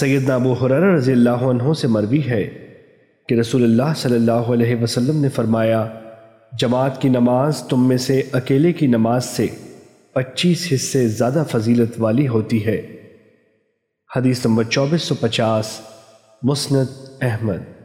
سیدنا ابو حرارہ رضی اللہ عنہ سے مروی ہے کہ رسول اللہ صلی اللہ علیہ وسلم نے فرمایا، جماعت کی نماز تم میں سے اکیلے کی نماز سے پچیس حصے زیادہ فضیلت والی ہوتی ہے۔ حدیث نمبر چوبیس سو پچاس، مسند احمد۔